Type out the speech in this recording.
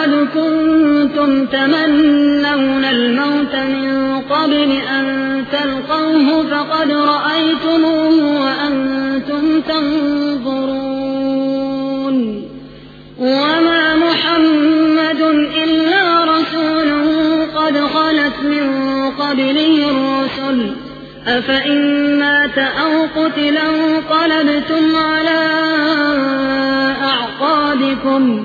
ولقد كنتم تمنون الموت من قبل أن تلقوه فقد رأيتموه وأنتم تنظرون وما محمد إلا رسول قد خلت من قبله الرسل أفإن مات أو قتلا انقلبتم على أعقابكم